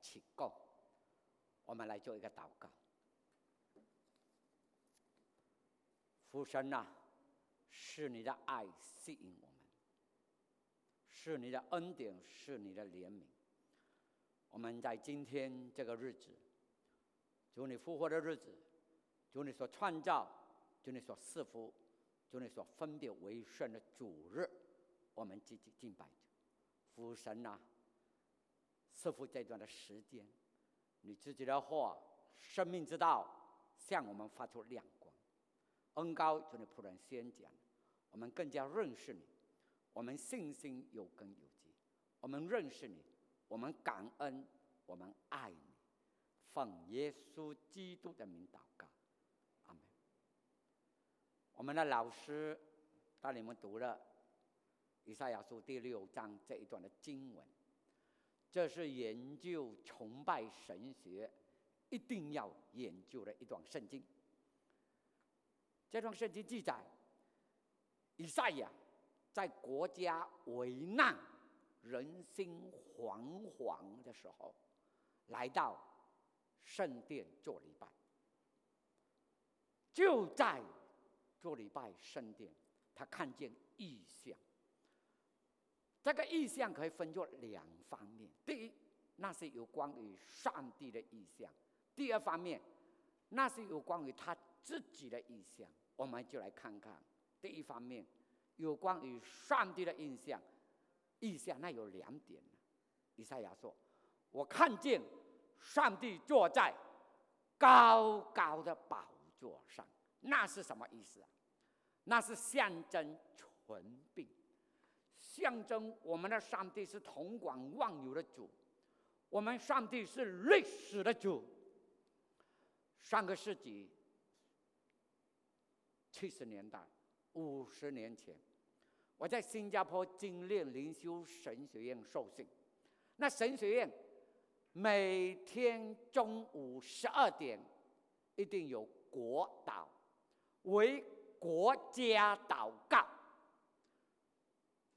起供，我们来做一个祷告。父神呐，是你的爱吸引我们，是你的恩典，是你的怜悯。我们在今天这个日子，主你复活的日子，主你所创造，主你所赐福，主你所分别为圣的主日，我们积极敬拜父神呐。赐福这段的时间，你自己的话，生命之道向我们发出亮光。恩高就你仆人先讲，我们更加认识你，我们信心有根有基，我们认识你，我们感恩，我们爱你，奉耶稣基督的名祷告，阿门。我们的老师带你们读了以赛亚书第六章这一段的经文。这是研究崇拜神学一定要研究的一段圣经。这段圣经记载，以赛亚在国家危难、人心惶惶的时候，来到圣殿做礼拜。就在做礼拜圣殿，他看见异象。这个意象可以分作两方面：第一，那是有关于上帝的意象；第二方面，那是有关于他自己的意象。我们就来看看第一方面，有关于上帝的印象。意象那有两点。以赛亚说：“我看见上帝坐在高高的宝座上。”那是什么意思啊？那是象征纯病。象征我们的上帝是统管万有的主，我们上帝是历史的主。上个世纪七十年代，五十年前，我在新加坡精炼灵修神学院受训。那神学院每天中午十二点一定有国祷，为国家祷告。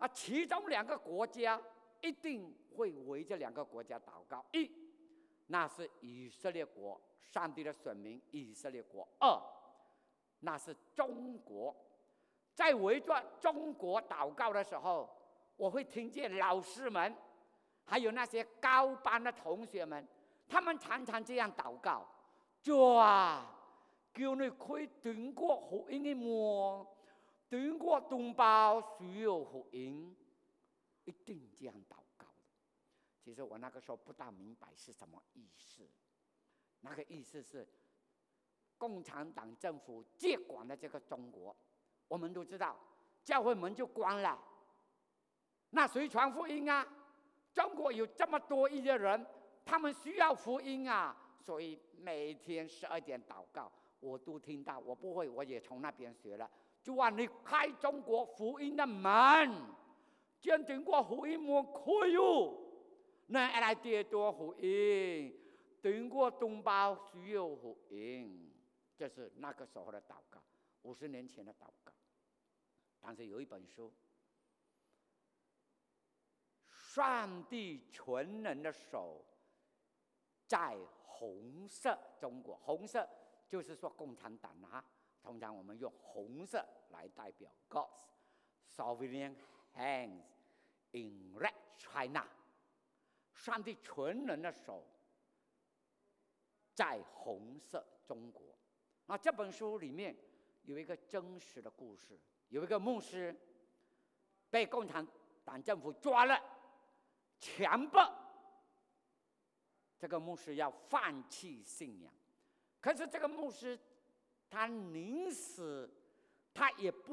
啊，其中两个国家一定会围着两个国家祷告。一，那是以色列国，上帝的选民以色列国；二，那是中国。在围着中国祷告的时候，我会听见老师们，还有那些高班的同学们，他们常常这样祷告：主啊，叫你可以通过福音的门。中国同胞需要福音，一定这样祷告。其实我那个时候不大明白是什么意思。那个意思是，共产党政府接管了这个中国，我们都知道，教会门就关了。那谁传福音啊？中国有这么多亿的人，他们需要福音啊，所以每天十二点祷告，我都听到。我不会，我也从那边学了。就话你开中国福音的门，坚定过福音门可以，那来接多福音，中国同胞需要福音，这是那个时候的祷告，五十年前的祷告。但是有一本书，上帝全能的手在红色中国，红色就是说共产党啊。通常我们用红色来代表 God's sovereign hands in red China，上帝全能的手在红色中国。那这本书里面有一个真实的故事，有一个牧师被共产党政府抓了，强迫这个牧师要放弃信仰，可是这个牧师。他宁死，他也不。